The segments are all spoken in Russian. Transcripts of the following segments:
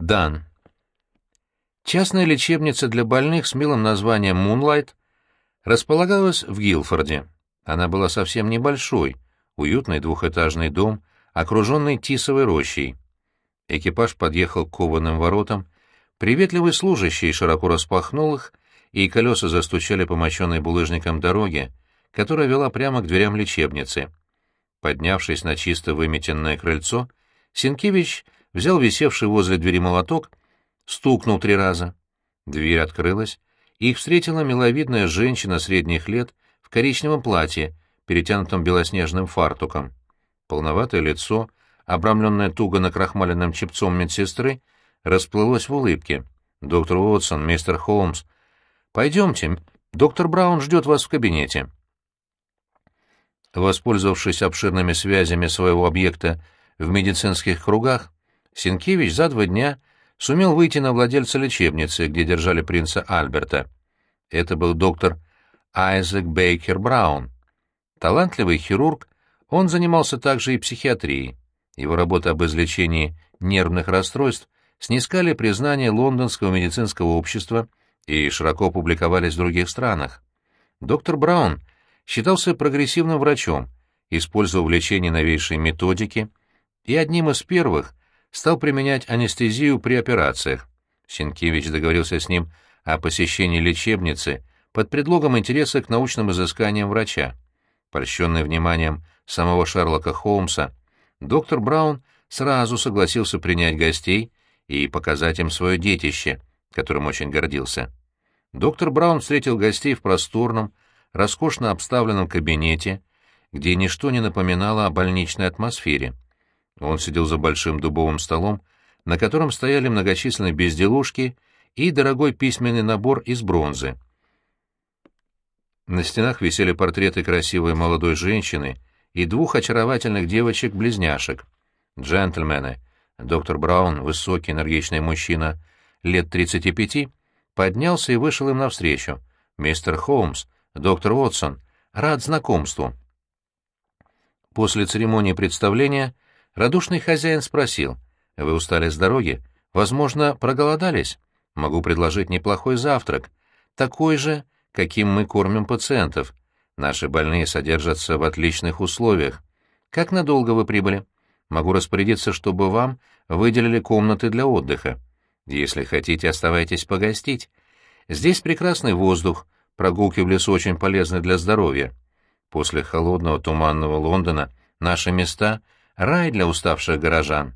Дан. Частная лечебница для больных с милым названием «Мунлайт» располагалась в Гилфорде. Она была совсем небольшой, уютный двухэтажный дом, окруженный тисовой рощей. Экипаж подъехал к кованым воротам, приветливый служащий широко распахнул их, и колеса застучали по мощенной булыжником дороге, которая вела прямо к дверям лечебницы. Поднявшись на чисто выметенное крыльцо, Сенкевич взял висевший возле двери молоток, стукнул три раза. Дверь открылась, и их встретила миловидная женщина средних лет в коричневом платье, перетянутом белоснежным фартуком. Полноватое лицо, обрамленное туго накрахмаленным чепцом медсестры, расплылось в улыбке. «Доктор Уотсон, мистер Холмс, пойдемте, доктор Браун ждет вас в кабинете». Воспользовавшись обширными связями своего объекта в медицинских кругах, Сенкевич за два дня сумел выйти на владельца лечебницы, где держали принца Альберта. Это был доктор Айзек Бейкер Браун. Талантливый хирург, он занимался также и психиатрией. Его работа об излечении нервных расстройств снискали признание Лондонского медицинского общества и широко публиковались в других странах. Доктор Браун считался прогрессивным врачом, использовал в лечении новейшие методики и одним из первых стал применять анестезию при операциях. Сенкевич договорился с ним о посещении лечебницы под предлогом интереса к научным изысканиям врача. Польщенный вниманием самого Шерлока Холмса, доктор Браун сразу согласился принять гостей и показать им свое детище, которым очень гордился. Доктор Браун встретил гостей в просторном, роскошно обставленном кабинете, где ничто не напоминало о больничной атмосфере. Он сидел за большим дубовым столом, на котором стояли многочисленные безделушки и дорогой письменный набор из бронзы. На стенах висели портреты красивой молодой женщины и двух очаровательных девочек-близняшек. Джентльмены, доктор Браун, высокий энергичный мужчина, лет 35, поднялся и вышел им навстречу. «Мистер Холмс, доктор Уотсон, рад знакомству». После церемонии представления радушный хозяин спросил, «Вы устали с дороги? Возможно, проголодались? Могу предложить неплохой завтрак, такой же, каким мы кормим пациентов. Наши больные содержатся в отличных условиях. Как надолго вы прибыли? Могу распорядиться, чтобы вам выделили комнаты для отдыха. Если хотите, оставайтесь погостить. Здесь прекрасный воздух, прогулки в лесу очень полезны для здоровья. После холодного туманного Лондона наши места — рай для уставших горожан.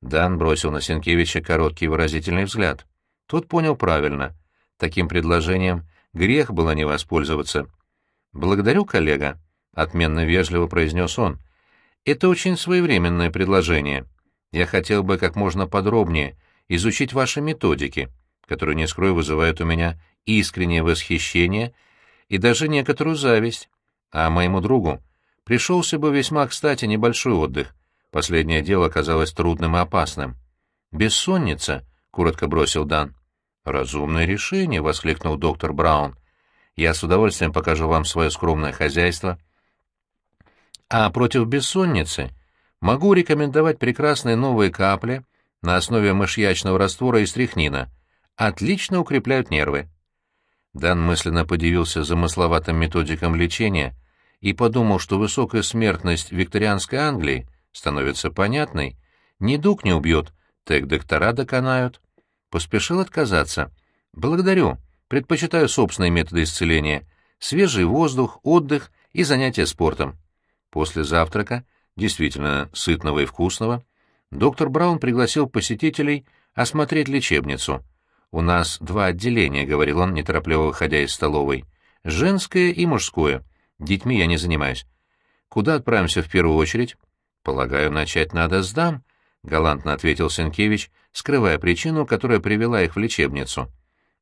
Дан бросил на Сенкевича короткий выразительный взгляд. Тот понял правильно. Таким предложением грех было не воспользоваться. «Благодарю, коллега», — отменно вежливо произнес он. «Это очень своевременное предложение. Я хотел бы как можно подробнее изучить ваши методики, которые, не скрою, вызывают у меня искреннее восхищение и даже некоторую зависть. А моему другу пришелся бы весьма кстати небольшой отдых. Последнее дело оказалось трудным и опасным. «Бессонница», — коротко бросил Дан. «Разумное решение», — воскликнул доктор Браун. «Я с удовольствием покажу вам свое скромное хозяйство». А против бессонницы могу рекомендовать прекрасные новые капли на основе мышьячного раствора и стрихнина. Отлично укрепляют нервы. Дан мысленно подивился замысловатым методикам лечения и подумал, что высокая смертность викторианской Англии становится понятной. Недуг не убьет, так доктора доконают. Поспешил отказаться. «Благодарю. Предпочитаю собственные методы исцеления. Свежий воздух, отдых и занятия спортом». После завтрака, действительно сытного и вкусного, доктор Браун пригласил посетителей осмотреть лечебницу. «У нас два отделения», — говорил он, неторопливо выходя из столовой. «Женское и мужское. Детьми я не занимаюсь. Куда отправимся в первую очередь?» «Полагаю, начать надо с дам», — галантно ответил Сенкевич, скрывая причину, которая привела их в лечебницу.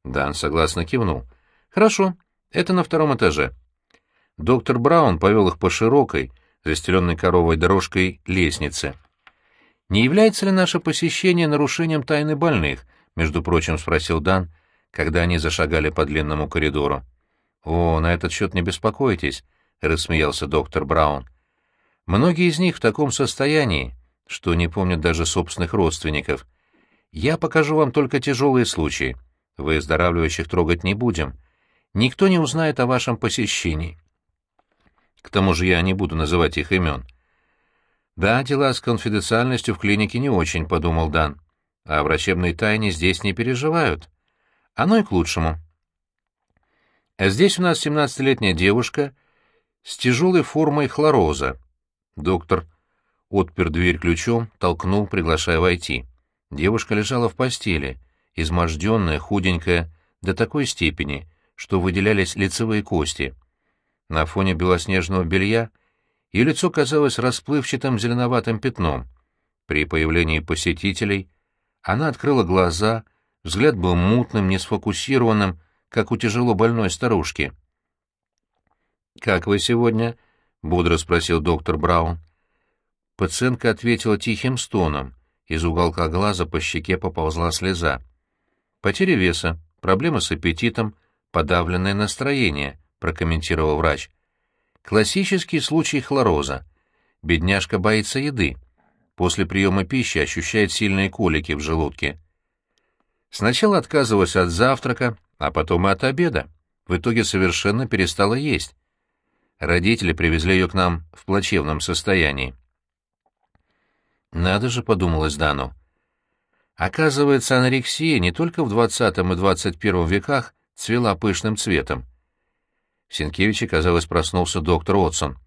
Дан согласно кивнул. «Хорошо, это на втором этаже». Доктор Браун повел их по широкой, застеленной коровой дорожкой лестнице. «Не является ли наше посещение нарушением тайны больных?» — между прочим спросил Дан, когда они зашагали по длинному коридору. «О, на этот счет не беспокойтесь», — рассмеялся доктор Браун. «Многие из них в таком состоянии, что не помнят даже собственных родственников. Я покажу вам только тяжелые случаи. Выздоравливающих трогать не будем. Никто не узнает о вашем посещении. К тому же я не буду называть их имен. Да, дела с конфиденциальностью в клинике не очень, — подумал Дан. А врачебной тайне здесь не переживают. Оно и к лучшему. А здесь у нас семнадцатилетняя девушка с тяжелой формой хлороза. Доктор отпер дверь ключом, толкнул, приглашая войти. Девушка лежала в постели, изможденная, худенькая, до такой степени, что выделялись лицевые кости. На фоне белоснежного белья ее лицо казалось расплывчатым зеленоватым пятном. При появлении посетителей она открыла глаза, взгляд был мутным, несфокусированным, как у тяжело больной старушки. «Как вы сегодня?» — бодро спросил доктор Браун. Пациентка ответила тихим стоном. Из уголка глаза по щеке поползла слеза. «Потеря веса, проблемы с аппетитом, подавленное настроение», — прокомментировал врач. «Классический случай хлороза. Бедняжка боится еды. После приема пищи ощущает сильные колики в желудке. Сначала отказывалась от завтрака, а потом и от обеда. В итоге совершенно перестала есть. Родители привезли ее к нам в плачевном состоянии. Надо же, подумалось Дану. Оказывается, анорексия не только в 20 и 21 веках цвела пышным цветом. В Сенкевиче, казалось, проснулся доктор Отсон.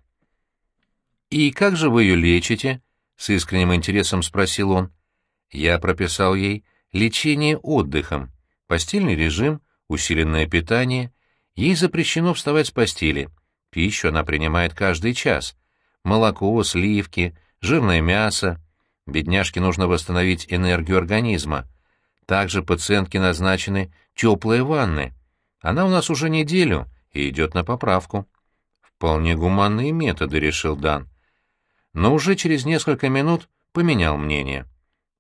«И как же вы ее лечите?» — с искренним интересом спросил он. Я прописал ей лечение отдыхом, постельный режим, усиленное питание. Ей запрещено вставать с постели. Пищу она принимает каждый час. Молоко, сливки, жирное мясо, Бедняжке нужно восстановить энергию организма. Также пациентке назначены теплые ванны. Она у нас уже неделю и идет на поправку. Вполне гуманные методы, решил Дан. Но уже через несколько минут поменял мнение.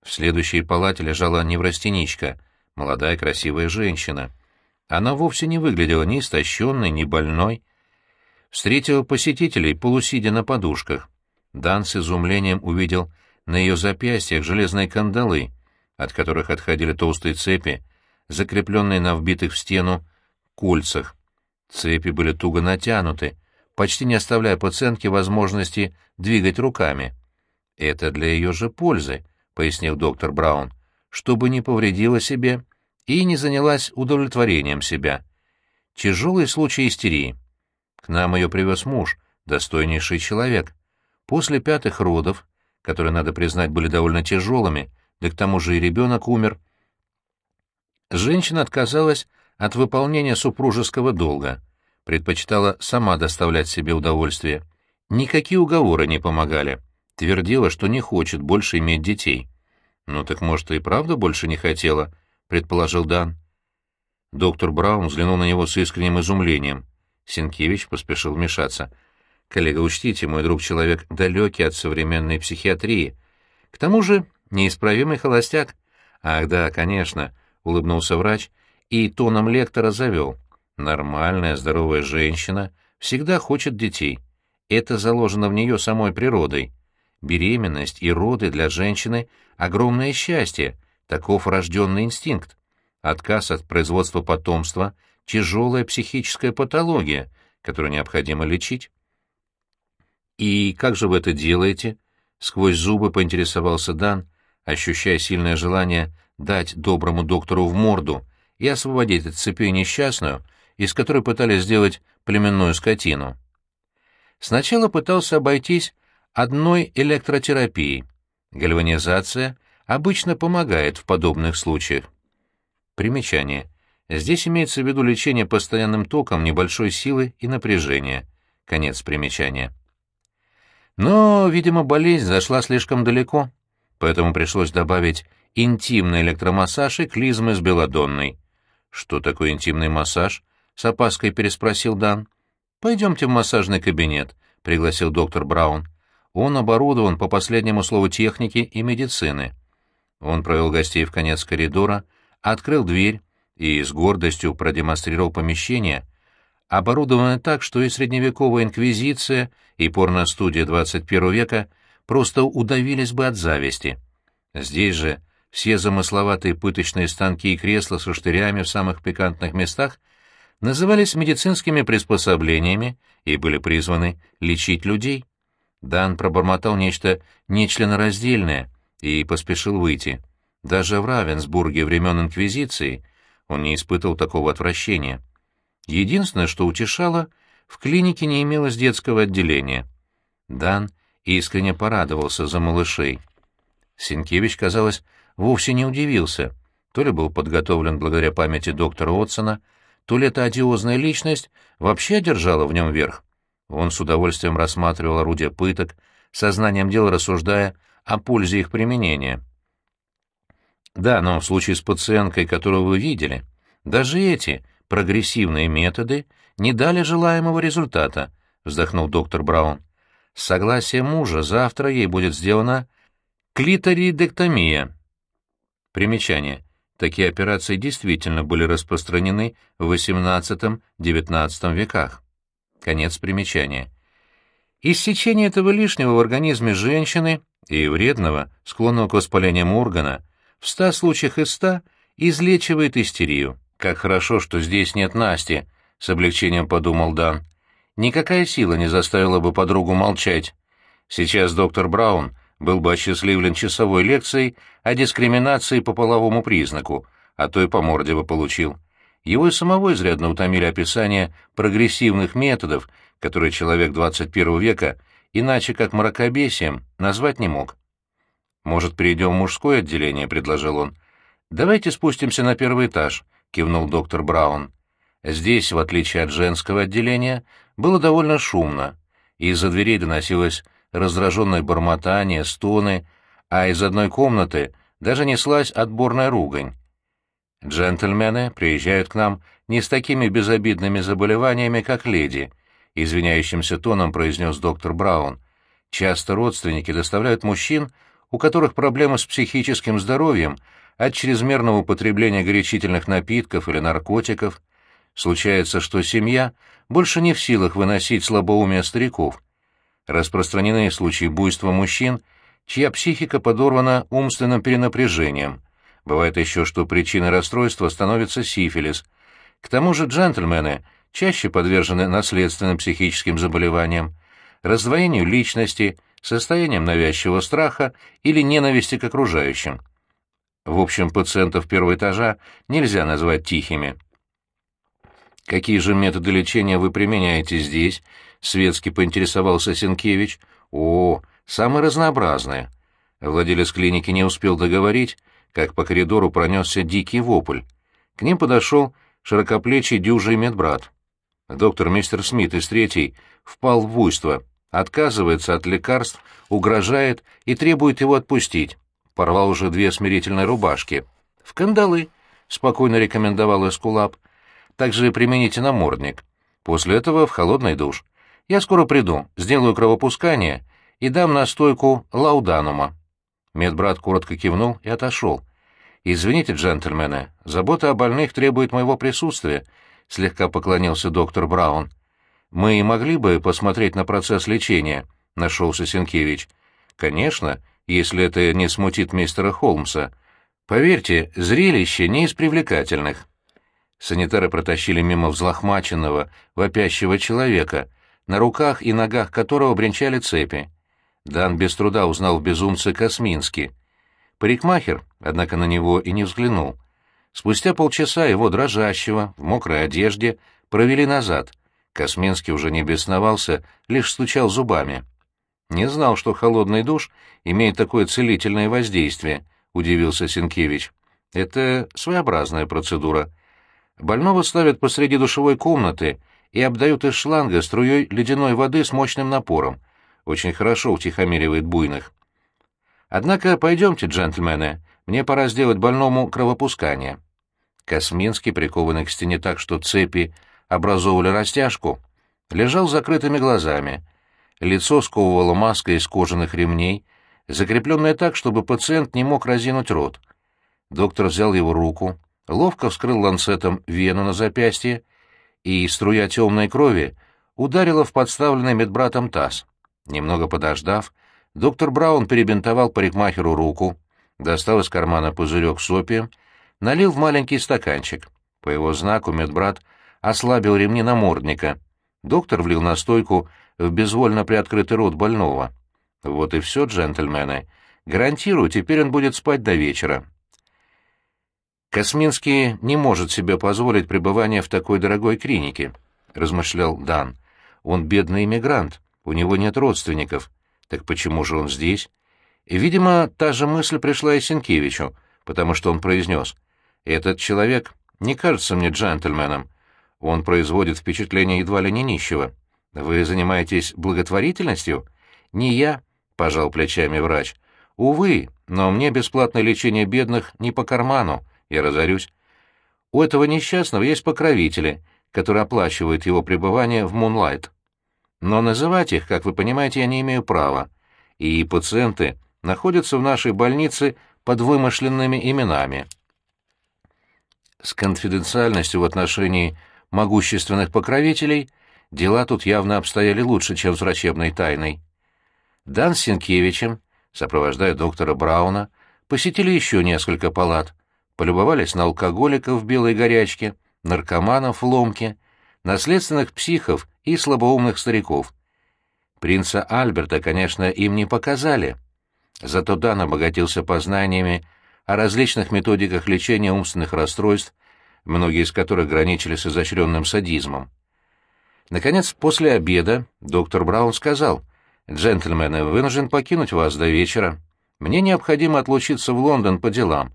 В следующей палате лежала неврастеничка, молодая красивая женщина. Она вовсе не выглядела ни истощенной, ни больной. Встретила посетителей, полусидя на подушках. Дан с изумлением увидел на ее запястьях железные кандалы, от которых отходили толстые цепи, закрепленные на вбитых в стену кольцах. Цепи были туго натянуты, почти не оставляя пациентке возможности двигать руками. «Это для ее же пользы», — пояснил доктор Браун, «чтобы не повредила себе и не занялась удовлетворением себя. Тяжелый случай истерии. К нам ее привез муж, достойнейший человек. После пятых родов которые, надо признать, были довольно тяжелыми, да к тому же и ребенок умер. Женщина отказалась от выполнения супружеского долга, предпочитала сама доставлять себе удовольствие. Никакие уговоры не помогали. Твердила, что не хочет больше иметь детей. «Ну так, может, и правда больше не хотела?» — предположил Дан. Доктор Браун взглянул на него с искренним изумлением. Сенкевич поспешил вмешаться — Коллега, учтите, мой друг человек далекий от современной психиатрии. К тому же неисправимый холостяк. Ах да, конечно, улыбнулся врач и тоном лектора завел. Нормальная, здоровая женщина всегда хочет детей. Это заложено в нее самой природой. Беременность и роды для женщины — огромное счастье, таков рожденный инстинкт. Отказ от производства потомства — тяжелая психическая патология, которую необходимо лечить. «И как же вы это делаете?» — сквозь зубы поинтересовался Дан, ощущая сильное желание дать доброму доктору в морду и освободить от цепи несчастную, из которой пытались сделать племенную скотину. Сначала пытался обойтись одной электротерапией. Гальванизация обычно помогает в подобных случаях. Примечание. Здесь имеется в виду лечение постоянным током небольшой силы и напряжения. Конец примечания. Но, видимо, болезнь зашла слишком далеко, поэтому пришлось добавить интимный электромассаж и клизмы с белодонной. «Что такое интимный массаж?» — с опаской переспросил Дан. «Пойдемте в массажный кабинет», — пригласил доктор Браун. «Он оборудован по последнему слову техники и медицины». Он провел гостей в конец коридора, открыл дверь и с гордостью продемонстрировал помещение — оборудованы так, что и средневековая инквизиция, и порностудия XXI века просто удавились бы от зависти. Здесь же все замысловатые пыточные станки и кресла со штырями в самых пикантных местах назывались медицинскими приспособлениями и были призваны лечить людей. Дан пробормотал нечто нечленораздельное и поспешил выйти. Даже в Равенсбурге времен Инквизиции он не испытывал такого отвращения. Единственное, что утешало, в клинике не имелось детского отделения. Дан искренне порадовался за малышей. Сенкевич, казалось, вовсе не удивился. То ли был подготовлен благодаря памяти доктора Отсона, то ли эта одиозная личность вообще одержала в нем верх. Он с удовольствием рассматривал орудия пыток, сознанием дела рассуждая о пользе их применения. Да, но в случае с пациенткой, которую вы видели, даже эти прогрессивные методы не дали желаемого результата, вздохнул доктор Браун. С согласия мужа завтра ей будет сделана клиторидектомия. Примечание. Такие операции действительно были распространены в XVIII-XIX веках. Конец примечания. Иссечение этого лишнего в организме женщины и вредного, склонного к воспалениям органа, в ста случаях из ста излечивает истерию. Как хорошо, что здесь нет Насти, — с облегчением подумал Дан. Никакая сила не заставила бы подругу молчать. Сейчас доктор Браун был бы осчастливлен часовой лекцией о дискриминации по половому признаку, а то и по морде бы получил. Его и самого изрядно утомили описания прогрессивных методов, которые человек 21 века иначе как мракобесием назвать не мог. «Может, перейдем в мужское отделение?» — предложил он. «Давайте спустимся на первый этаж», — кивнул доктор Браун. Здесь, в отличие от женского отделения, было довольно шумно. Из-за дверей доносилось раздраженное бормотание, стоны, а из одной комнаты даже неслась отборная ругань. «Джентльмены приезжают к нам не с такими безобидными заболеваниями, как леди», — извиняющимся тоном произнес доктор Браун. «Часто родственники доставляют мужчин, у которых проблемы с психическим здоровьем от чрезмерного употребления горячительных напитков или наркотиков. Случается, что семья больше не в силах выносить слабоумие стариков. Распространены случаи буйства мужчин, чья психика подорвана умственным перенапряжением. Бывает еще, что причиной расстройства становится сифилис. К тому же джентльмены чаще подвержены наследственным психическим заболеваниям, раздвоению личности, состоянием навязчивого страха или ненависти к окружающим. В общем, пациентов первого этажа нельзя назвать тихими. «Какие же методы лечения вы применяете здесь?» — светски поинтересовался Сенкевич. «О, самые разнообразные». Владелец клиники не успел договорить, как по коридору пронесся дикий вопль. К ним подошел широкоплечий дюжий медбрат. Доктор мистер Смит из третьей впал в буйство, отказывается от лекарств, угрожает и требует его отпустить. Порвал уже две смирительные рубашки. «В кандалы», — спокойно рекомендовал Эскулап. Также примените намордник. После этого в холодный душ. Я скоро приду, сделаю кровопускание и дам настойку лауданума». Медбрат коротко кивнул и отошел. «Извините, джентльмены, забота о больных требует моего присутствия», — слегка поклонился доктор Браун. «Мы могли бы посмотреть на процесс лечения», — нашелся Сенкевич. «Конечно, если это не смутит мистера Холмса. Поверьте, зрелище не из привлекательных». Санитары протащили мимо взлохмаченного, вопящего человека, на руках и ногах которого бренчали цепи. Дан без труда узнал в безумце. Парикмахер, однако, на него и не взглянул. Спустя полчаса его дрожащего, в мокрой одежде, провели назад. Косминский уже не бесновался, лишь стучал зубами. «Не знал, что холодный душ имеет такое целительное воздействие», — удивился Сенкевич. «Это своеобразная процедура. Больного ставят посреди душевой комнаты и обдают из шланга струей ледяной воды с мощным напором. Очень хорошо утихомиривает буйных. Однако пойдемте, джентльмены, мне пора сделать больному кровопускание. Косминский, прикованный к стене так, что цепи образовывали растяжку, лежал с закрытыми глазами. Лицо сковывало маска из кожаных ремней, закрепленная так, чтобы пациент не мог разинуть рот. Доктор взял его руку, ловко вскрыл ланцетом вену на запястье, и струя темной крови ударила в подставленный медбратом таз. Немного подождав, доктор Браун перебинтовал парикмахеру руку, достал из кармана пузырек с опием, налил в маленький стаканчик. По его знаку медбрат ослабил ремни намордника. Доктор влил настойку в безвольно приоткрытый рот больного. Вот и все, джентльмены. Гарантирую, теперь он будет спать до вечера. Косминский не может себе позволить пребывание в такой дорогой клинике, размышлял Дан. Он бедный иммигрант, у него нет родственников. Так почему же он здесь? Видимо, та же мысль пришла и Сенкевичу, потому что он произнес. «Этот человек не кажется мне джентльменом. Он производит впечатление едва ли не нищего. Вы занимаетесь благотворительностью?» «Не я», — пожал плечами врач. «Увы, но мне бесплатное лечение бедных не по карману, я разорюсь. У этого несчастного есть покровители, которые оплачивают его пребывание в Мунлайт. Но называть их, как вы понимаете, я не имею права. И пациенты находятся в нашей больнице под вымышленными именами. С конфиденциальностью в отношении могущественных покровителей дела тут явно обстояли лучше, чем с врачебной тайной. Дан Сенкевичем, сопровождая доктора Брауна, посетили еще несколько палат, полюбовались на алкоголиков в белой горячке, наркоманов в ломке, наследственных психов и слабоумных стариков. Принца Альберта, конечно, им не показали. Зато Дан обогатился познаниями о различных методиках лечения умственных расстройств, многие из которых граничили с изощренным садизмом. Наконец, после обеда доктор Браун сказал, «Джентльмены, вынужден покинуть вас до вечера. Мне необходимо отлучиться в Лондон по делам.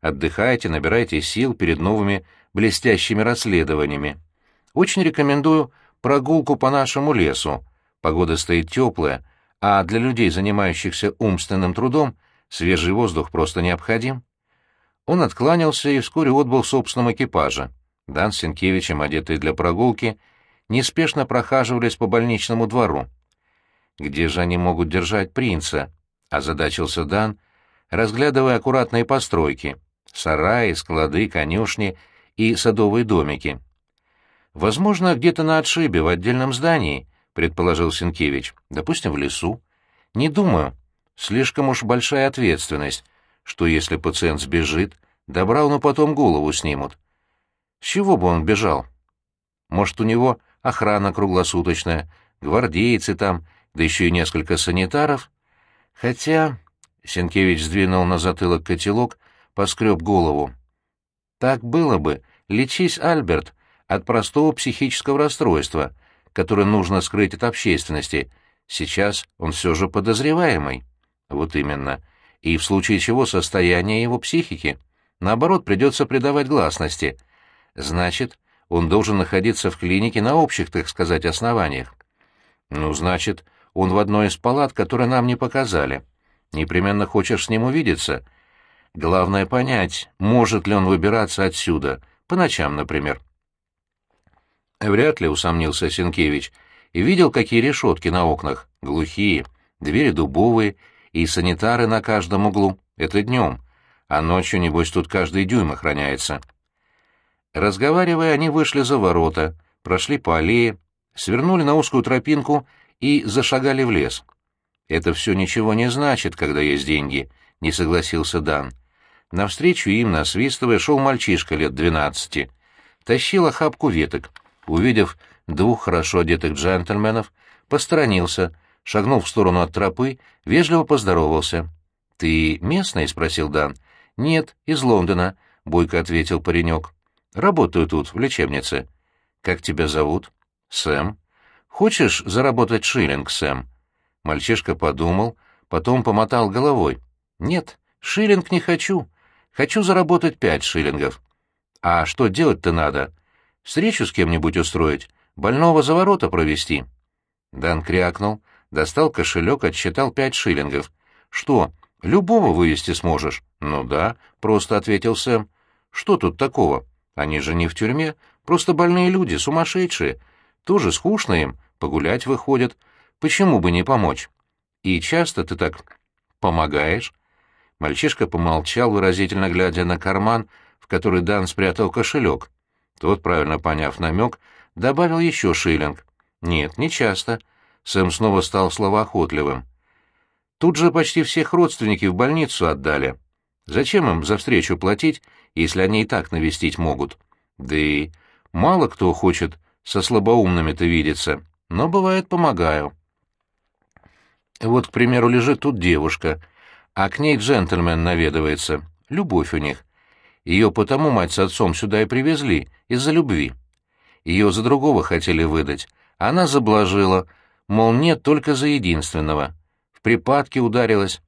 Отдыхайте, набирайте сил перед новыми блестящими расследованиями. Очень рекомендую прогулку по нашему лесу. Погода стоит теплая, а для людей, занимающихся умственным трудом, свежий воздух просто необходим. Он откланялся и вскоре отбыл в собственном экипаже. Дан с Сенкевичем, одетые для прогулки, неспешно прохаживались по больничному двору. «Где же они могут держать принца?» — озадачился Дан, разглядывая аккуратные постройки — сараи, склады, конюшни и садовые домики. «Возможно, где-то на отшибе, в отдельном здании», — предположил Сенкевич. «Допустим, в лесу. Не думаю. Слишком уж большая ответственность, что если пациент сбежит, да Брауну потом голову снимут. С чего бы он бежал? Может, у него охрана круглосуточная, гвардейцы там, да еще и несколько санитаров? Хотя...» Сенкевич сдвинул на затылок котелок, поскреб голову. «Так было бы. Лечись, Альберт, от простого психического расстройства, которое нужно скрыть от общественности. Сейчас он все же подозреваемый. Вот именно. И в случае чего состояние его психики, наоборот, придется придавать гласности. Значит, он должен находиться в клинике на общих, так сказать, основаниях. Ну, значит, он в одной из палат, которые нам не показали. Непременно хочешь с ним увидеться. Главное понять, может ли он выбираться отсюда, по ночам, например. Вряд ли, усомнился Сенкевич, и видел, какие решетки на окнах, глухие, двери дубовые и санитары на каждом углу. Это днем, а ночью, небось, тут каждый дюйм охраняется. Разговаривая, они вышли за ворота, прошли по аллее, свернули на узкую тропинку и зашагали в лес. «Это все ничего не значит, когда есть деньги», — не согласился Дан. Навстречу им, насвистывая, шел мальчишка лет двенадцати. Тащил охапку веток увидев двух хорошо одетых джентльменов, посторонился, шагнул в сторону от тропы, вежливо поздоровался. «Ты местный?» — спросил Дан. «Нет, из Лондона», — бойко ответил паренек. «Работаю тут, в лечебнице». «Как тебя зовут?» «Сэм». «Хочешь заработать шиллинг, Сэм?» Мальчишка подумал, потом помотал головой. «Нет, шиллинг не хочу. Хочу заработать пять шиллингов». «А что делать-то надо?» Встречу с кем-нибудь устроить, больного за ворота провести. Дан крякнул, достал кошелек, отсчитал пять шиллингов. «Что, любого вывести сможешь?» «Ну да», — просто ответил Сэм. «Что тут такого? Они же не в тюрьме, просто больные люди, сумасшедшие. Тоже скучно им, погулять выходят. Почему бы не помочь? И часто ты так помогаешь?» Мальчишка помолчал, выразительно глядя на карман, в который Дан спрятал кошелек. Тот, правильно поняв намек, добавил еще шиллинг. Нет, не часто. Сэм снова стал словоохотливым. Тут же почти всех родственники в больницу отдали. Зачем им за встречу платить, если они и так навестить могут? Да и мало кто хочет со слабоумными-то видеться, но, бывает, помогаю. Вот, к примеру, лежит тут девушка, а к ней джентльмен наведывается. Любовь у них. Ее потому мать с отцом сюда и привезли, из-за любви. Ее за другого хотели выдать. Она заблажила, мол, нет только за единственного. В припадке ударилась.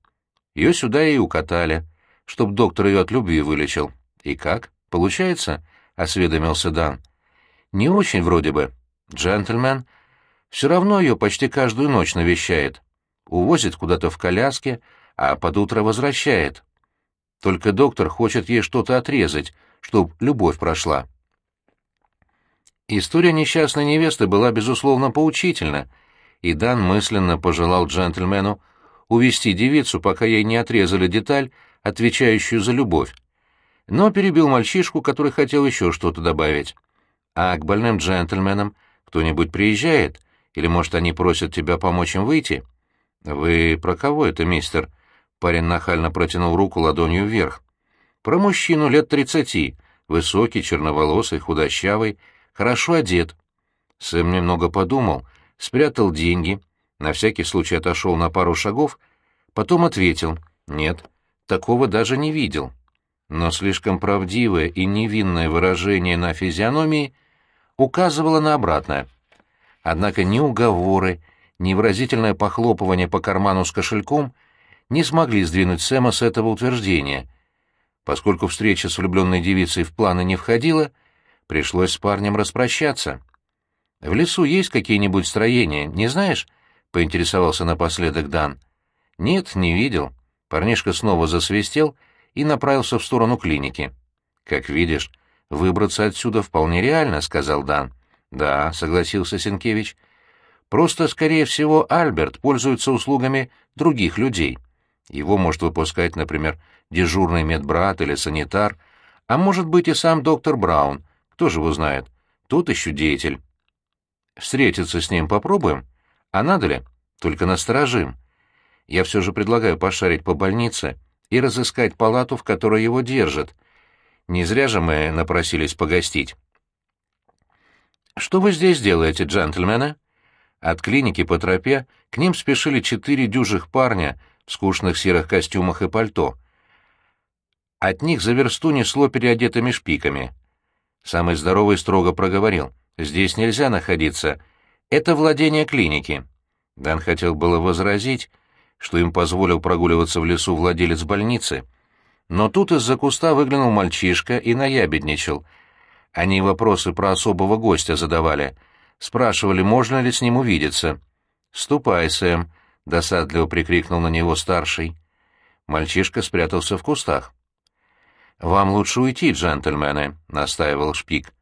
Ее сюда и укатали, чтоб доктор ее от любви вылечил. И как? Получается? — осведомился Дан. Не очень вроде бы. Джентльмен все равно ее почти каждую ночь навещает. Увозит куда-то в коляске, а под утро возвращает. Только доктор хочет ей что-то отрезать, чтоб любовь прошла. История несчастной невесты была, безусловно, поучительна, и Дан мысленно пожелал джентльмену увести девицу, пока ей не отрезали деталь, отвечающую за любовь. Но перебил мальчишку, который хотел еще что-то добавить. «А к больным джентльменам кто-нибудь приезжает? Или, может, они просят тебя помочь им выйти?» «Вы про кого это, мистер?» Парень нахально протянул руку ладонью вверх. «Про мужчину лет тридцати, высокий, черноволосый, худощавый, хорошо одет. Сэм немного подумал, спрятал деньги, на всякий случай отошел на пару шагов, потом ответил «Нет, такого даже не видел». Но слишком правдивое и невинное выражение на физиономии указывало на обратное. Однако ни уговоры, ни выразительное похлопывание по карману с кошельком не смогли сдвинуть Сэма с этого утверждения. Поскольку встреча с влюбленной девицей в планы не входила, Пришлось с парнем распрощаться. «В лесу есть какие-нибудь строения, не знаешь?» — поинтересовался напоследок Дан. «Нет, не видел». Парнишка снова засвистел и направился в сторону клиники. «Как видишь, выбраться отсюда вполне реально», — сказал Дан. «Да», — согласился Сенкевич. «Просто, скорее всего, Альберт пользуется услугами других людей. Его может выпускать, например, дежурный медбрат или санитар, а может быть и сам доктор Браун, кто же его знает? Тут еще деятель. Встретиться с ним попробуем? А надо ли? Только насторожим. Я все же предлагаю пошарить по больнице и разыскать палату, в которой его держат. Не зря же мы напросились погостить. «Что вы здесь делаете, джентльмены?» От клиники по тропе к ним спешили четыре дюжих парня в скучных серых костюмах и пальто. От них за версту несло переодетыми шпиками. Самый здоровый строго проговорил. «Здесь нельзя находиться. Это владение клиники». Дан хотел было возразить, что им позволил прогуливаться в лесу владелец больницы. Но тут из-за куста выглянул мальчишка и наябедничал. Они вопросы про особого гостя задавали. Спрашивали, можно ли с ним увидеться. «Ступай, Сэм», — досадливо прикрикнул на него старший. Мальчишка спрятался в кустах. «Вам лучше уйти, джентльмены», — настаивал Шпик.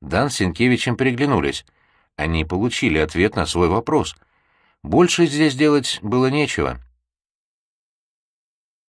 Дан с Сенкевичем переглянулись. Они получили ответ на свой вопрос. Больше здесь делать было нечего.